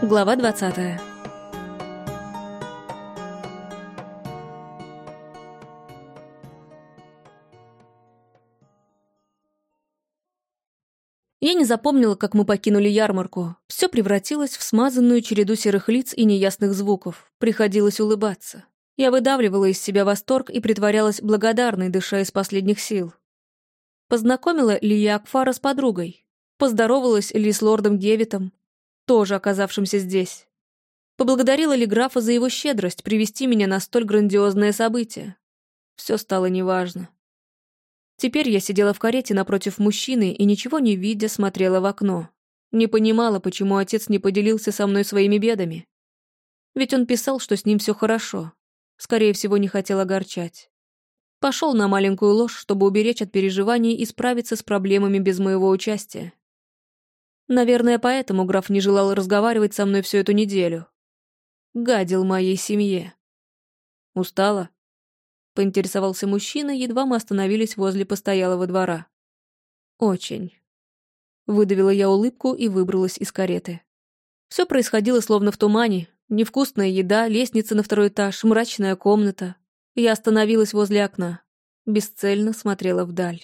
Глава 20 Я не запомнила, как мы покинули ярмарку. Все превратилось в смазанную череду серых лиц и неясных звуков. Приходилось улыбаться. Я выдавливала из себя восторг и притворялась благодарной, дыша из последних сил. Познакомила ли я Акфара с подругой? Поздоровалась ли с лордом Гевитом, тоже оказавшимся здесь? Поблагодарила ли графа за его щедрость привести меня на столь грандиозное событие? Все стало неважно. Теперь я сидела в карете напротив мужчины и, ничего не видя, смотрела в окно. Не понимала, почему отец не поделился со мной своими бедами. Ведь он писал, что с ним все хорошо. Скорее всего, не хотел огорчать. Пошел на маленькую ложь, чтобы уберечь от переживаний и справиться с проблемами без моего участия. Наверное, поэтому граф не желал разговаривать со мной всю эту неделю. Гадил моей семье. Устала? Поинтересовался мужчина, едва мы остановились возле постоялого двора. «Очень». Выдавила я улыбку и выбралась из кареты. Все происходило словно в тумане. Невкусная еда, лестница на второй этаж, мрачная комната. Я остановилась возле окна. Бесцельно смотрела вдаль.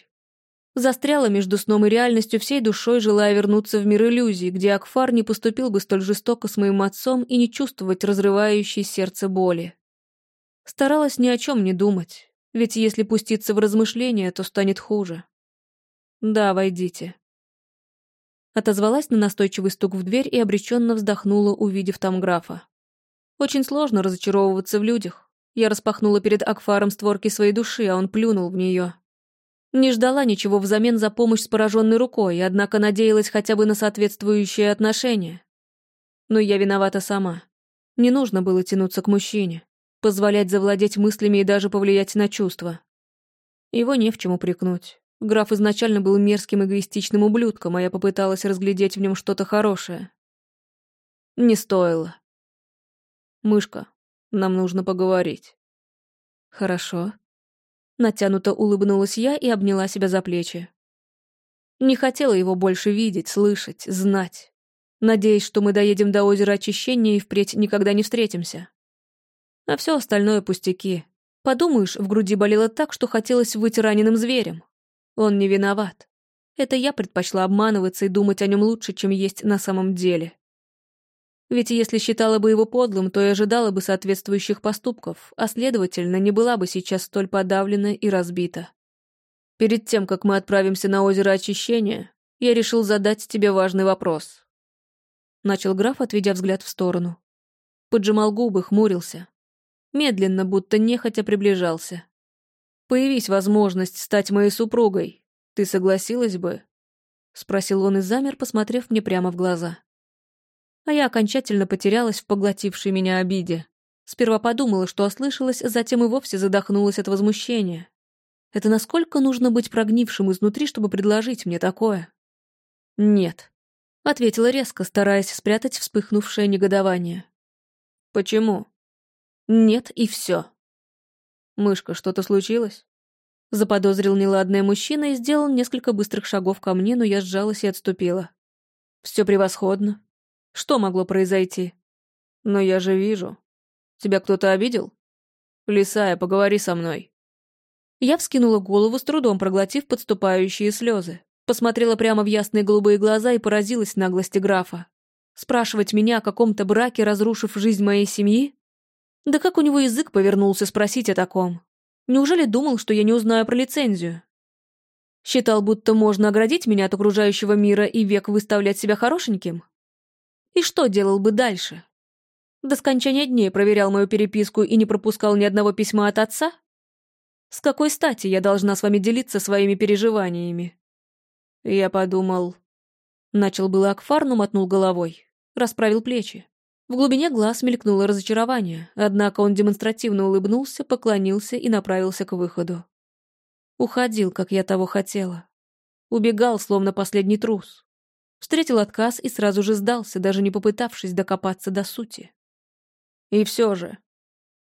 Застряла между сном и реальностью всей душой, желая вернуться в мир иллюзий, где Акфар не поступил бы столь жестоко с моим отцом и не чувствовать разрывающей сердце боли. Старалась ни о чем не думать, ведь если пуститься в размышления, то станет хуже. «Да, войдите». Отозвалась на настойчивый стук в дверь и обреченно вздохнула, увидев там графа. Очень сложно разочаровываться в людях. Я распахнула перед Акфаром створки своей души, а он плюнул в нее. Не ждала ничего взамен за помощь с пораженной рукой, однако надеялась хотя бы на соответствующее отношение. Но я виновата сама. Не нужно было тянуться к мужчине позволять завладеть мыслями и даже повлиять на чувства. Его не в чем упрекнуть. Граф изначально был мерзким эгоистичным ублюдком, а я попыталась разглядеть в нем что-то хорошее. Не стоило. «Мышка, нам нужно поговорить». «Хорошо». Натянуто улыбнулась я и обняла себя за плечи. Не хотела его больше видеть, слышать, знать. Надеюсь, что мы доедем до озера очищения и впредь никогда не встретимся. А все остальное пустяки. Подумаешь, в груди болело так, что хотелось выйти раненым зверем. Он не виноват. Это я предпочла обманываться и думать о нем лучше, чем есть на самом деле. Ведь если считала бы его подлым, то и ожидала бы соответствующих поступков, а следовательно, не была бы сейчас столь подавлена и разбита. Перед тем, как мы отправимся на озеро очищения, я решил задать тебе важный вопрос. Начал граф, отведя взгляд в сторону. Поджимал губы, хмурился медленно, будто нехотя приближался. «Появись возможность стать моей супругой, ты согласилась бы?» — спросил он и замер, посмотрев мне прямо в глаза. А я окончательно потерялась в поглотившей меня обиде. Сперва подумала, что ослышалась, затем и вовсе задохнулась от возмущения. Это насколько нужно быть прогнившим изнутри, чтобы предложить мне такое? «Нет», — ответила резко, стараясь спрятать вспыхнувшее негодование. «Почему?» Нет, и все. «Мышка, что-то случилось?» Заподозрил неладное мужчина и сделал несколько быстрых шагов ко мне, но я сжалась и отступила. Все превосходно. Что могло произойти? Но я же вижу. Тебя кто-то обидел? Лисая, поговори со мной. Я вскинула голову, с трудом проглотив подступающие слезы. Посмотрела прямо в ясные голубые глаза и поразилась наглости графа. Спрашивать меня о каком-то браке, разрушив жизнь моей семьи? Да как у него язык повернулся спросить о таком? Неужели думал, что я не узнаю про лицензию? Считал, будто можно оградить меня от окружающего мира и век выставлять себя хорошеньким? И что делал бы дальше? До скончания дней проверял мою переписку и не пропускал ни одного письма от отца? С какой стати я должна с вами делиться своими переживаниями? Я подумал... Начал было Акфар, но мотнул головой. Расправил плечи. В глубине глаз мелькнуло разочарование, однако он демонстративно улыбнулся, поклонился и направился к выходу. Уходил, как я того хотела. Убегал, словно последний трус. Встретил отказ и сразу же сдался, даже не попытавшись докопаться до сути. И все же.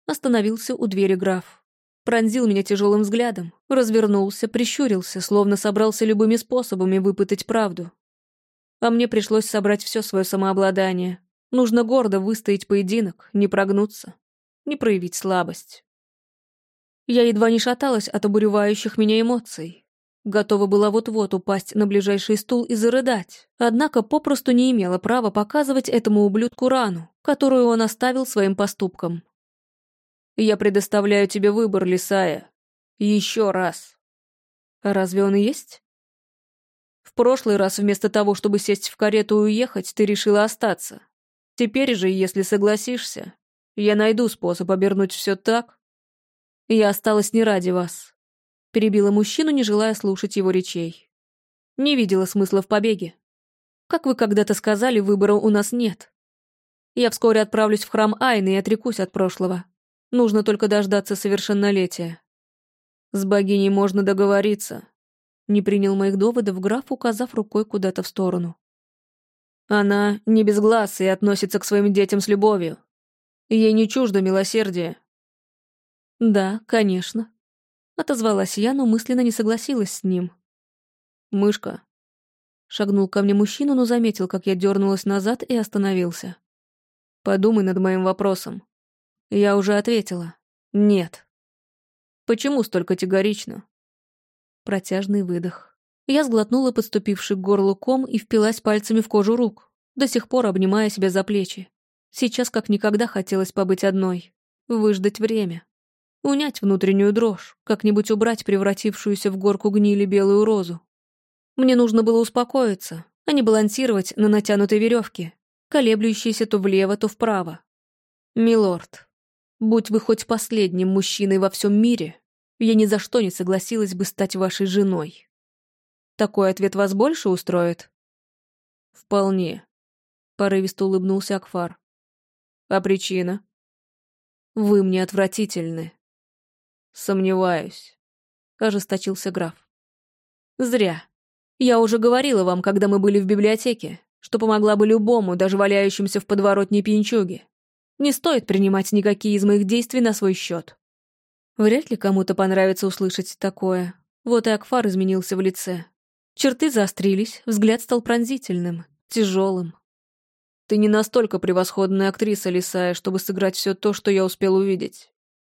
Остановился у двери граф. Пронзил меня тяжелым взглядом, развернулся, прищурился, словно собрался любыми способами выпытать правду. А мне пришлось собрать все свое самообладание, Нужно гордо выстоять поединок, не прогнуться, не проявить слабость. Я едва не шаталась от обуревающих меня эмоций. Готова была вот-вот упасть на ближайший стул и зарыдать, однако попросту не имела права показывать этому ублюдку рану, которую он оставил своим поступком. «Я предоставляю тебе выбор, Лисая. Еще раз». «Разве он есть?» «В прошлый раз вместо того, чтобы сесть в карету и уехать, ты решила остаться. Теперь же, если согласишься, я найду способ обернуть все так. Я осталась не ради вас. Перебила мужчину, не желая слушать его речей. Не видела смысла в побеге. Как вы когда-то сказали, выбора у нас нет. Я вскоре отправлюсь в храм Айны и отрекусь от прошлого. Нужно только дождаться совершеннолетия. С богиней можно договориться. Не принял моих доводов граф, указав рукой куда-то в сторону. Она не без глаз и относится к своим детям с любовью. Ей не чуждо милосердие. Да, конечно. Отозвалась я, но мысленно не согласилась с ним. Мышка. Шагнул ко мне мужчина, но заметил, как я дернулась назад и остановился. Подумай над моим вопросом. Я уже ответила. Нет. Почему столь категорично? Протяжный выдох. Я сглотнула подступивший к горлу ком и впилась пальцами в кожу рук, до сих пор обнимая себя за плечи. Сейчас как никогда хотелось побыть одной, выждать время, унять внутреннюю дрожь, как-нибудь убрать превратившуюся в горку гнили белую розу. Мне нужно было успокоиться, а не балансировать на натянутой веревке, колеблющейся то влево, то вправо. «Милорд, будь вы хоть последним мужчиной во всем мире, я ни за что не согласилась бы стать вашей женой». Такой ответ вас больше устроит?» «Вполне», — порывисто улыбнулся Акфар. «А причина?» «Вы мне отвратительны». «Сомневаюсь», — ожесточился граф. «Зря. Я уже говорила вам, когда мы были в библиотеке, что помогла бы любому, даже валяющимся в подворотне пьянчуге. Не стоит принимать никакие из моих действий на свой счет. Вряд ли кому-то понравится услышать такое. Вот и Акфар изменился в лице. Черты заострились, взгляд стал пронзительным, тяжелым. «Ты не настолько превосходная актриса, Лисая, чтобы сыграть все то, что я успел увидеть.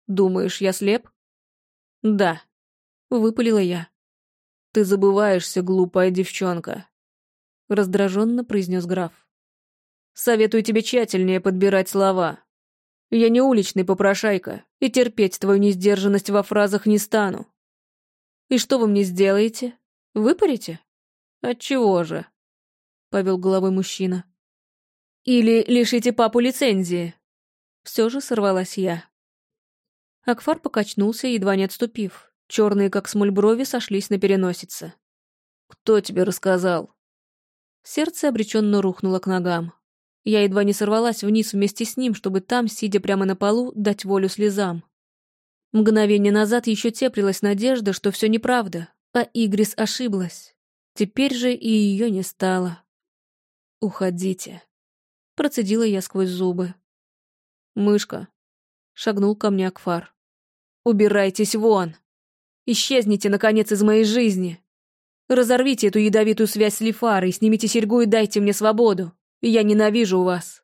Думаешь, я слеп?» «Да», — выпалила я. «Ты забываешься, глупая девчонка», — раздраженно произнес граф. «Советую тебе тщательнее подбирать слова. Я не уличный попрошайка, и терпеть твою несдержанность во фразах не стану. И что вы мне сделаете?» Выпарите? Отчего же? Повел головой мужчина. Или лишите папу лицензии? Все же сорвалась я. Акфар покачнулся, едва не отступив. Черные, как смоль брови, сошлись на переносице. «Кто тебе рассказал?» Сердце обреченно рухнуло к ногам. Я едва не сорвалась вниз вместе с ним, чтобы там, сидя прямо на полу, дать волю слезам. Мгновение назад еще теплилась надежда, что все неправда, а Игрис ошиблась. Теперь же и ее не стало. «Уходите», — процедила я сквозь зубы. «Мышка», — шагнул ко мне Акфар. «Убирайтесь вон! Исчезните, наконец, из моей жизни! Разорвите эту ядовитую связь с Лифарой, снимите серьгу и дайте мне свободу! Я ненавижу вас!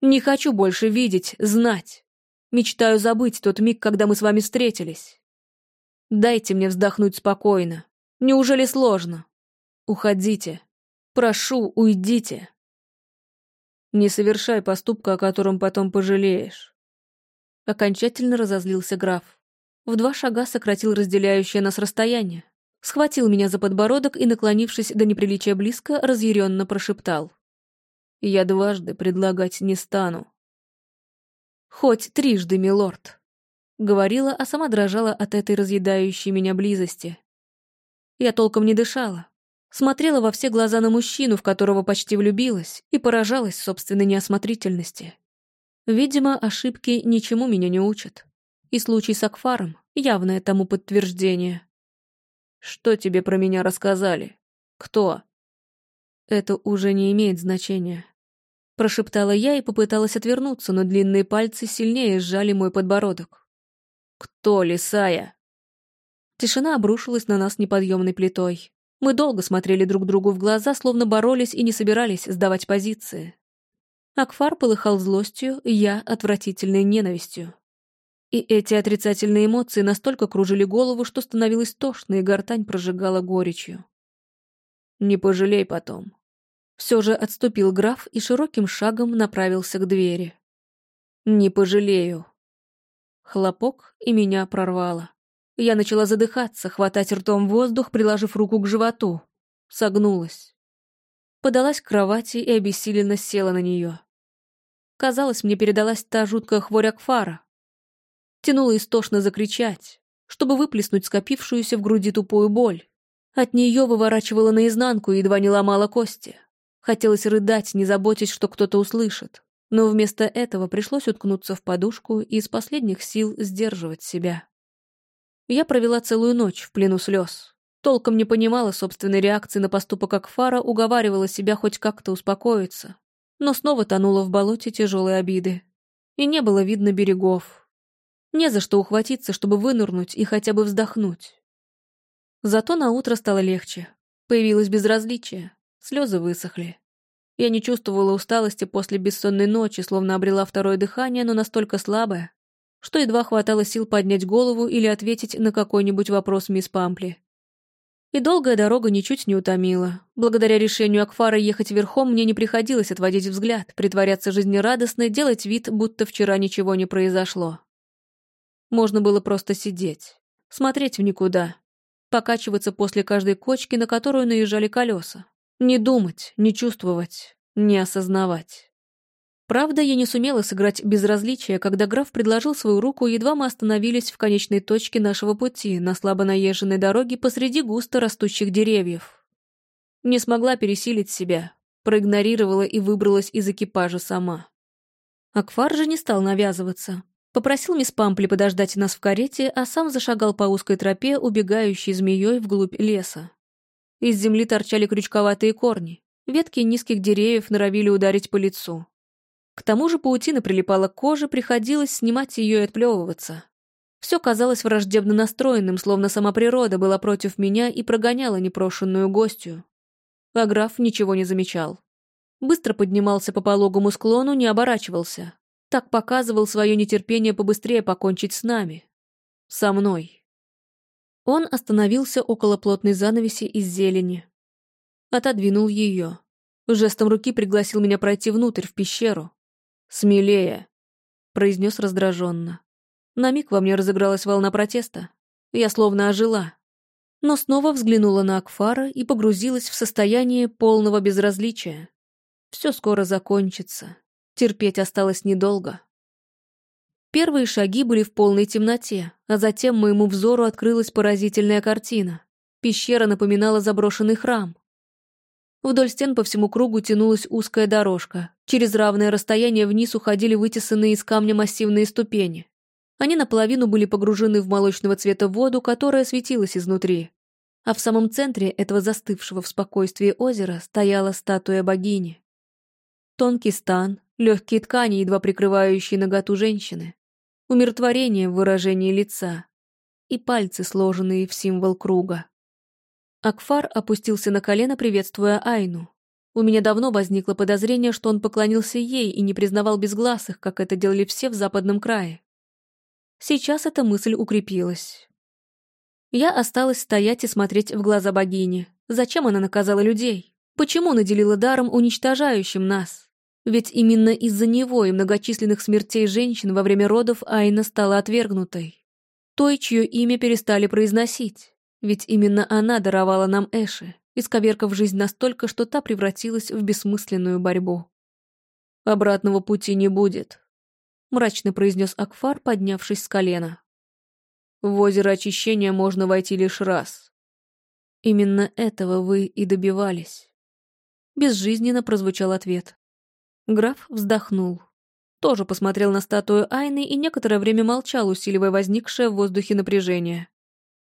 Не хочу больше видеть, знать! Мечтаю забыть тот миг, когда мы с вами встретились!» Дайте мне вздохнуть спокойно. Неужели сложно? Уходите. Прошу, уйдите. Не совершай поступка, о котором потом пожалеешь. Окончательно разозлился граф. В два шага сократил разделяющее нас расстояние. Схватил меня за подбородок и, наклонившись до неприличия близко, разъяренно прошептал. «Я дважды предлагать не стану». «Хоть трижды, милорд». Говорила, а сама дрожала от этой разъедающей меня близости. Я толком не дышала. Смотрела во все глаза на мужчину, в которого почти влюбилась, и поражалась собственной неосмотрительности. Видимо, ошибки ничему меня не учат. И случай с Акфаром — явное тому подтверждение. «Что тебе про меня рассказали? Кто?» «Это уже не имеет значения», — прошептала я и попыталась отвернуться, но длинные пальцы сильнее сжали мой подбородок. «Кто, Лисая?» Тишина обрушилась на нас неподъемной плитой. Мы долго смотрели друг другу в глаза, словно боролись и не собирались сдавать позиции. Акфар полыхал злостью, я — отвратительной ненавистью. И эти отрицательные эмоции настолько кружили голову, что становилось тошно, и гортань прожигала горечью. «Не пожалей потом». Все же отступил граф и широким шагом направился к двери. «Не пожалею». Хлопок, и меня прорвало. Я начала задыхаться, хватать ртом воздух, приложив руку к животу. Согнулась. Подалась к кровати и обессиленно села на нее. Казалось, мне передалась та жуткая хворь Акфара, Тянуло истошно закричать, чтобы выплеснуть скопившуюся в груди тупую боль. От нее выворачивало наизнанку и едва не ломало кости. Хотелось рыдать, не заботясь, что кто-то услышит. Но вместо этого пришлось уткнуться в подушку и из последних сил сдерживать себя. Я провела целую ночь в плену слез. Толком не понимала собственной реакции на поступок Акфара, уговаривала себя хоть как-то успокоиться. Но снова тонула в болоте тяжелой обиды. И не было видно берегов, не за что ухватиться, чтобы вынырнуть и хотя бы вздохнуть. Зато на утро стало легче. Появилось безразличие. Слезы высохли. Я не чувствовала усталости после бессонной ночи, словно обрела второе дыхание, но настолько слабое, что едва хватало сил поднять голову или ответить на какой-нибудь вопрос мисс Пампли. И долгая дорога ничуть не утомила. Благодаря решению Акфара ехать верхом мне не приходилось отводить взгляд, притворяться жизнерадостной, делать вид, будто вчера ничего не произошло. Можно было просто сидеть, смотреть в никуда, покачиваться после каждой кочки, на которую наезжали колеса. Не думать, не чувствовать, не осознавать. Правда, я не сумела сыграть безразличие, когда граф предложил свою руку, едва мы остановились в конечной точке нашего пути, на слабо наезженной дороге посреди густо растущих деревьев. Не смогла пересилить себя, проигнорировала и выбралась из экипажа сама. Акфар же не стал навязываться, Попросил мисс Пампли подождать нас в карете, а сам зашагал по узкой тропе, убегающей змеей вглубь леса. Из земли торчали крючковатые корни. Ветки низких деревьев норовили ударить по лицу. К тому же паутина прилипала к коже, приходилось снимать ее и отплевываться. Все казалось враждебно настроенным, словно сама природа была против меня и прогоняла непрошенную гостью. А граф ничего не замечал. Быстро поднимался по пологому склону, не оборачивался. Так показывал свое нетерпение побыстрее покончить с нами. Со мной. Он остановился около плотной занавеси из зелени. Отодвинул ее. Жестом руки пригласил меня пройти внутрь, в пещеру. «Смелее», — произнес раздраженно. На миг во мне разыгралась волна протеста. Я словно ожила. Но снова взглянула на Акфара и погрузилась в состояние полного безразличия. Все скоро закончится. Терпеть осталось недолго. Первые шаги были в полной темноте, а затем моему взору открылась поразительная картина. Пещера напоминала заброшенный храм. Вдоль стен по всему кругу тянулась узкая дорожка. Через равное расстояние вниз уходили вытесанные из камня массивные ступени. Они наполовину были погружены в молочного цвета воду, которая светилась изнутри. А в самом центре этого застывшего в спокойствии озера стояла статуя богини. Тонкий стан, легкие ткани, едва прикрывающие наготу женщины, умиротворение в выражении лица и пальцы, сложенные в символ круга. Акфар опустился на колено, приветствуя Айну. У меня давно возникло подозрение, что он поклонился ей и не признавал безгласых, как это делали все в западном крае. Сейчас эта мысль укрепилась. Я осталась стоять и смотреть в глаза богини. Зачем она наказала людей? Почему наделила даром, уничтожающим нас? Ведь именно из-за него и многочисленных смертей женщин во время родов Айна стала отвергнутой. Той, чье имя перестали произносить. Ведь именно она даровала нам Эши, исковеркав жизнь настолько, что та превратилась в бессмысленную борьбу. «Обратного пути не будет», — мрачно произнес Акфар, поднявшись с колена. «В озеро очищения можно войти лишь раз». «Именно этого вы и добивались». Безжизненно прозвучал ответ. Граф вздохнул. Тоже посмотрел на статую Айны и некоторое время молчал, усиливая возникшее в воздухе напряжение.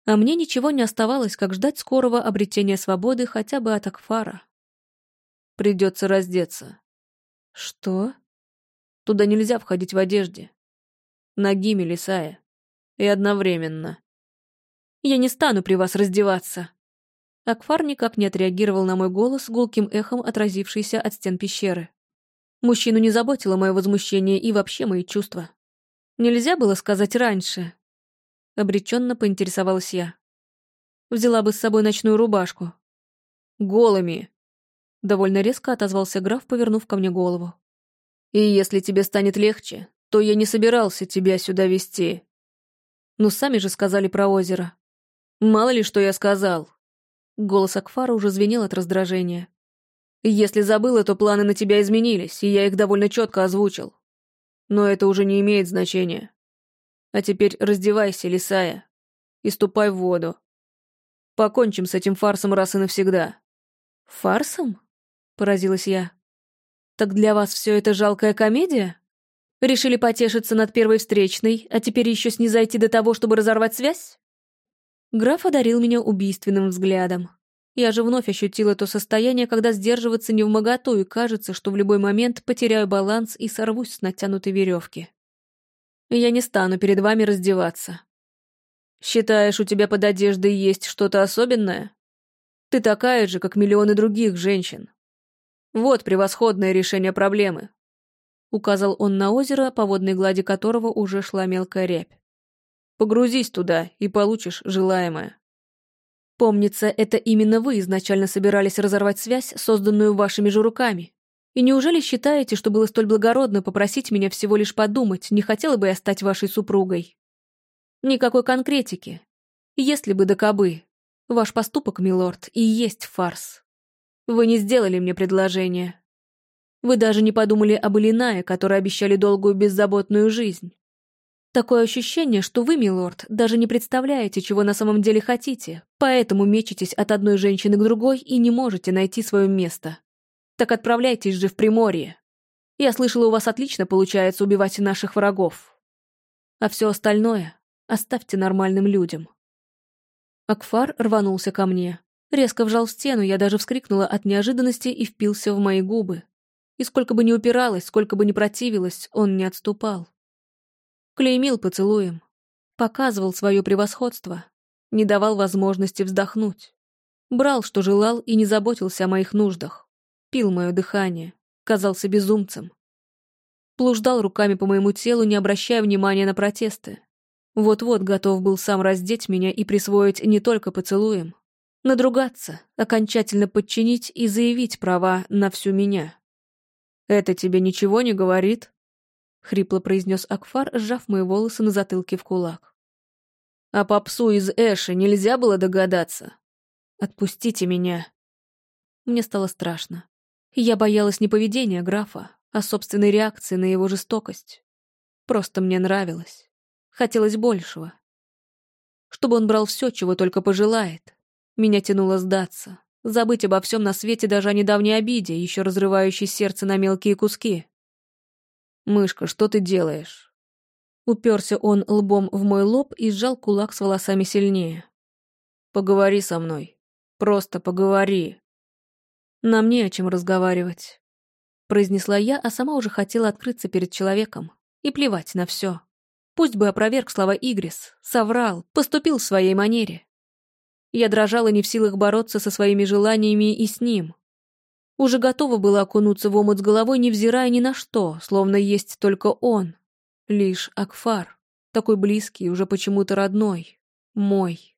А мне ничего не оставалось, как ждать скорого обретения свободы хотя бы от Акфара. Придется раздеться. Что? Туда нельзя входить в одежде. Нагими, Лисая. И одновременно. Я не стану при вас раздеваться. Акфар никак не отреагировал на мой голос, гулким эхом отразившийся от стен пещеры. Мужчину не заботило мое возмущение и вообще мои чувства. Нельзя было сказать раньше. Обреченно поинтересовалась я. Взяла бы с собой ночную рубашку. Голыми. Довольно резко отозвался граф, повернув ко мне голову. И если тебе станет легче, то я не собирался тебя сюда вести. Ну, сами же сказали про озеро. Мало ли, что я сказал. Голос Акфара уже звенел от раздражения. Если забыла, то планы на тебя изменились, и я их довольно четко озвучил. Но это уже не имеет значения. А теперь раздевайся, лисая, и ступай в воду. Покончим с этим фарсом раз и навсегда. Фарсом? Поразилась я. Так для вас все это жалкая комедия? Решили потешиться над первой встречной, а теперь еще снизойти до того, чтобы разорвать связь? Граф одарил меня убийственным взглядом. Я же вновь ощутила то состояние, когда сдерживаться не в моготу, и кажется, что в любой момент потеряю баланс и сорвусь с натянутой веревки. Я не стану перед вами раздеваться. Считаешь, у тебя под одеждой есть что-то особенное? Ты такая же, как миллионы других женщин. Вот превосходное решение проблемы. Указал он на озеро, по водной глади которого уже шла мелкая рябь. Погрузись туда и получишь желаемое. Помнится, это именно вы изначально собирались разорвать связь, созданную вашими же руками. И неужели считаете, что было столь благородно попросить меня всего лишь подумать, не хотела бы я стать вашей супругой? Никакой конкретики. Если бы да кобы. Ваш поступок, милорд, и есть фарс. Вы не сделали мне предложение. Вы даже не подумали об Илинае, которые обещали долгую беззаботную жизнь. Такое ощущение, что вы, милорд, даже не представляете, чего на самом деле хотите, поэтому мечетесь от одной женщины к другой и не можете найти свое место. Так отправляйтесь же в Приморье. Я слышала, у вас отлично получается убивать наших врагов. А все остальное оставьте нормальным людям. Акфар рванулся ко мне. Резко вжал в стену, я даже вскрикнула от неожиданности и впился в мои губы. И сколько бы ни упиралась, сколько бы ни противилась, он не отступал. Клеймил поцелуем. Показывал свое превосходство. Не давал возможности вздохнуть. Брал, что желал, и не заботился о моих нуждах. Пил мое дыхание. Казался безумцем. Блуждал руками по моему телу, не обращая внимания на протесты. Вот-вот готов был сам раздеть меня и присвоить не только поцелуем. Надругаться, окончательно подчинить и заявить права на всю меня. «Это тебе ничего не говорит?» — хрипло произнес Акфар, сжав мои волосы на затылке в кулак. «А попсу из Эши нельзя было догадаться? Отпустите меня!» Мне стало страшно. Я боялась не поведения графа, а собственной реакции на его жестокость. Просто мне нравилось. Хотелось большего. Чтобы он брал все, чего только пожелает. Меня тянуло сдаться, забыть обо всем на свете даже о недавней обиде, еще разрывающей сердце на мелкие куски. «Мышка, что ты делаешь?» Уперся он лбом в мой лоб и сжал кулак с волосами сильнее. «Поговори со мной. Просто поговори». «Нам не о чем разговаривать», — произнесла я, а сама уже хотела открыться перед человеком. И плевать на все. Пусть бы опроверг слова Игрис, соврал, поступил в своей манере. Я дрожала не в силах бороться со своими желаниями и с ним, уже готова была окунуться в омут с головой, невзирая ни на что, словно есть только он. Лишь Акфар, такой близкий, уже почему-то родной, мой.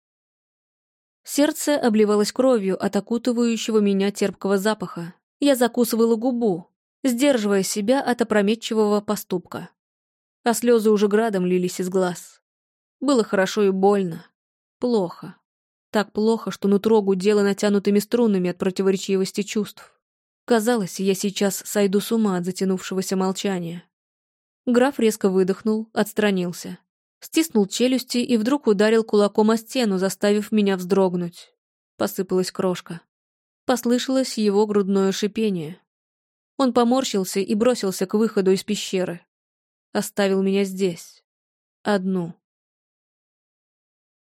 Сердце обливалось кровью от окутывающего меня терпкого запаха. Я закусывала губу, сдерживая себя от опрометчивого поступка. А слезы уже градом лились из глаз. Было хорошо и больно. Плохо. Так плохо, что нутро гудело натянутыми струнами от противоречивости чувств. Казалось, я сейчас сойду с ума от затянувшегося молчания. Граф резко выдохнул, отстранился. Стиснул челюсти и вдруг ударил кулаком о стену, заставив меня вздрогнуть. Посыпалась крошка. Послышалось его грудное шипение. Он поморщился и бросился к выходу из пещеры. Оставил меня здесь. Одну.